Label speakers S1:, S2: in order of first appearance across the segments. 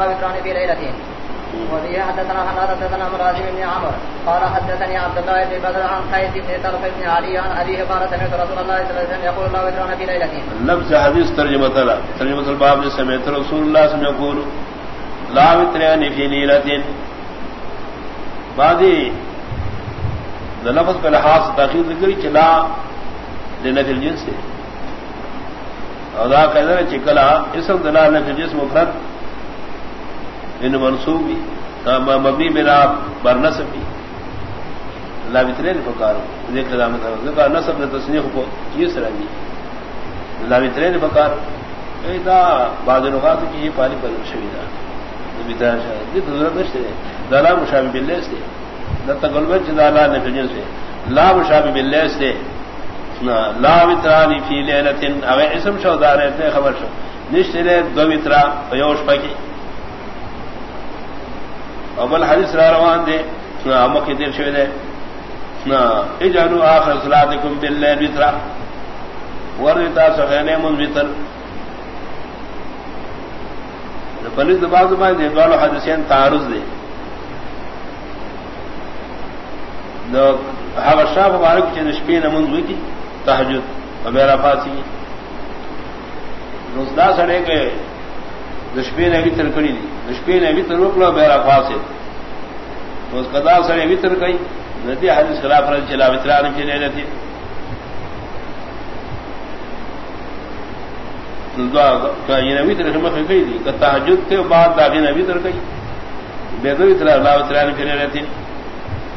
S1: وكران في ليلة. وفيه حدثنا حناد حدثنا مرازم بن عمر قال حدثني عبد الله بن بدر عن قيس بن طلق بن علي عن أبيه، قال سمعت رسول الله صلى الله عليه وسلم يقول الله وكران في ليلة.
S2: لفظ حديث ترجمة لا ترجمة الباب سمعت رسول الله صلى الله عليه وسلم يقول لا وتران یعنی في ليلة بعد لفظ کا لحاظ تاخیر ذکر چلا لنفی الجنس ادا کہنا چکلا اسم دلال نفی الجنس مفرد ان منسوب مبنی بنا بر نصب بھی اللہ بترے نے پکارو دیکھ رہا نصب نے تصنیف کو یہ سر دی اللہ بترے نے پکار بعض نقات کی یہ پانی پر شویدہ ضرورت نشتے دلا مشابہ بلے سے۔ نہ تغلب دالا نے فجر سے۔ لا مشابہ بلے سے۔ لا وترانی فی لیلتن۔ اگر اسم شو دار ہے خبر شو۔ نشتے دو وترا یوش پکی ابل حدیث را روان دے امک دیر شوی دے اجعلوا آخر صلاتکم باللیل وطرا ورتا سخینے من وطر پلیس دباغ دباغ دے دوالو حدیثین تعارض دے دو حق الشاف مبارک چی نشپین منذ وکی تحجد و میرا فاسی نزدہ سڑے کے دشپین وطر کری دی دشپین وطر وکلو میرا فاسی اس قدا سڑے وطر کئی۔ ندی حدیث خلاف رضی چلا وطران کی لے لیتی وطر شمخ کئی دی۔ کہ تحجد تے بعد داغین وطر کئی۔ بیدو وطر اللہ وطران کی لے لیتی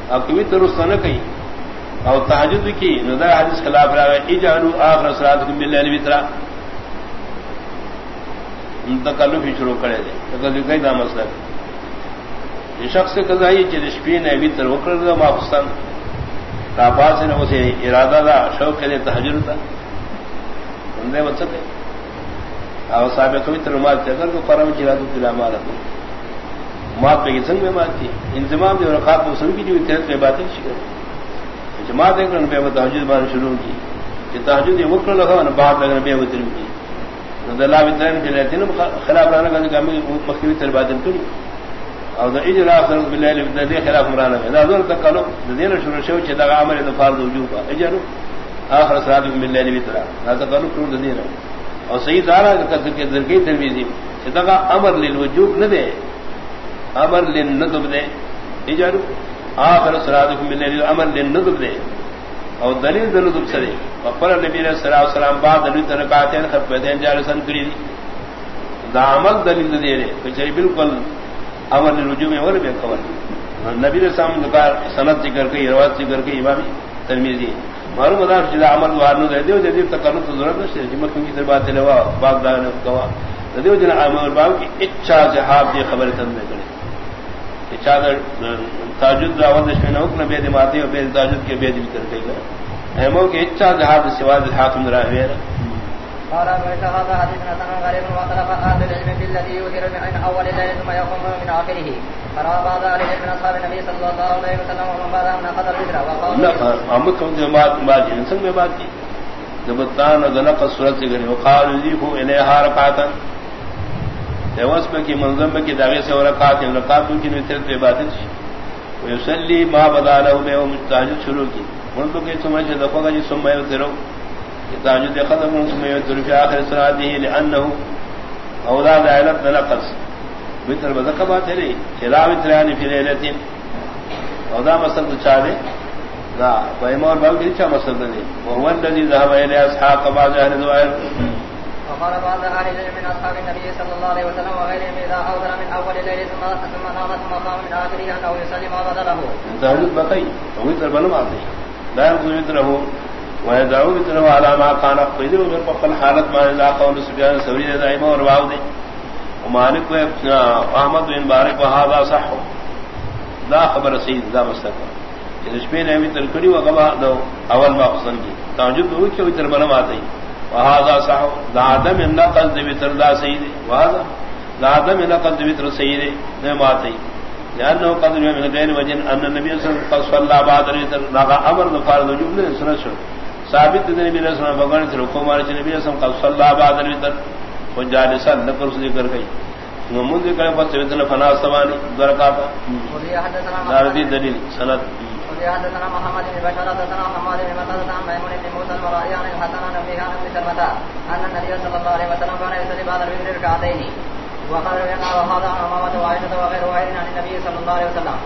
S2: اب کوئی وطر اس نہ کئی۔ اور تحجد کی ندا حدیث خلاف رہا ہے ایجانو آخر صلاتکم باللیل وطران تکلف ہی شروع کرے دے۔ تکلف کئی دا مسئلہ یہ شخص کزائی چرشپی نے ابھی تر وکر دا مافستان کافاس نے اسے ارادہ دا، شوق کے دے تحجر تھا اندے مقصد مطلب ہے. اور صاحب کبھی تر مات اگر کو پرم چرا تو تلا مارا تو مات پہ کی سنگ میں مات کی۔ انتظام جو رقاب کو سن کی جو تحت میں باتیں شکر جماعت ایک رن پہ تحجد بار شروع کی۔ کہ تحجد یہ وکر لگا بعد لگنا بے وطر کی۔ دلا وطرن کے لیے تین خلاف رانا کا کام مخکوی ترباتن کری اور دا اجرا فرض باللیل دے خلاف مرانا ہے دا دور تک کلو دین شروع شو چھ دا عمل دا فرض وجوب اجرو اخر صلات باللیل وطرا دا کلو کر دین اور صحیح دارا کہ کہ در کی ترمیزی چھ دا امر للوجوب نہ دے امر للندب دے اجرو اخر صلات باللیل امر للندب دے اور دلیل دل دب سرے وقال نبی علیہ الصلوۃ والسلام بعد دلیل ترکات ہیں خط پہدے جالسن کری دا عمل دلیل دے رہے کہ بالکل امر رجوع میں اور بے خبر نبی علیہ السلام کا سند ذکر کے روایت ذکر کے امام ترمذی۔ معلوم ہے کہ عمل وار نو دے دیو دے دیو جدی تکلف ضرورت نہیں ہے۔ جمع کی بات ہے وا باغ دا نے کہا دیو جن عمل باغ کی اچھا جہاد یہ خبر تن میں کرے اچھا تاجد راوند اس میں حکم بے دماتی اور بے تاجد کے بے دل کر کے گا۔ احمد کے اچھا جہاد سواد الحاکم راہ ہے۔
S1: قال ابو هذا حديث حسن غريب وخلف اهل العلم بالذي يثير من اول الليل ثم يقوم من اخره فرى بعض اهل العلم من اصحاب النبي صلى الله عليه وسلم ومن بعدهم نقض الوتر وقال
S2: لا امك كنت ما ما جنسن میں بات کی جب تان ذنق صورت سے گئے وقال يذيف اليها ركعتا دیوس میں کی منظم میں کی داغے سے رکعت رکعت کی وتر پہ بات ہے جی. ويصلي ما بدا له من تهجد شروع کی۔ ان کو کہ سمجھ دفعہ جس سمے اترو تهجد ختم ثم يتر في اخر صلاته لانه اولاد علت نقص. مثل بذكر بات ہے چلا وتران في ليله اودا مسل چاہے لا پیمور باب کی چا مسل نہیں وہ الذي ذهب الى اصحاب بعض اهل الظاهر
S1: وقال بعض اهل العلم من اصحاب النبي صلى الله عليه وسلم وغيرهم اذا اوذر من اول الليل ثم ثم نام ثم قام من اخره انه يصلي ما بدله.
S2: تهجد بقي. ويتر بنو عطي لا يرجو يتره ويدعو يتره على ما كان قيد ومن قبل حالت ما لا قول سفيان الثوري دائما ورواو دي ومالك واحمد بن بارك وهذا صح لا خبر سيد لا مستقبل رشبین ہے وطر کری و گما دو، اول ما قسم کی۔ تاجد ہوئی کہ وطر بنم آتے وهذا صح لعدم النقل ذبتر لا سيد وهذا لعدم النقل ذبتر سيد نماتي لأنه قد من غير وجن، أن النبي صلى الله عليه وسلم صلى بعد الوتر، لغا أمر نفارض جملة سنة شو۔ ثابت النبي صلى الله عليه وسلم فقال تركوا مارج النبي صلى الله عليه وسلم صلى بعد الوتر وجالسا نقر ذكر گئی منذ کرے پس ویدن فنا سوانی درکاتا داردی دلیل سند
S1: حدثنا محمد بن بشر حدثنا محمد بن مسعود عن ميمون بن موسى المرائي عن الحسن عن ابي عن ابي سلمة ان النبي صلى الله عليه وسلم كان يصلي بعد الفجر ركعتين وقال وهذا عن امامه وعائشه وغير واحد عن النبي صلى الله عليه وسلم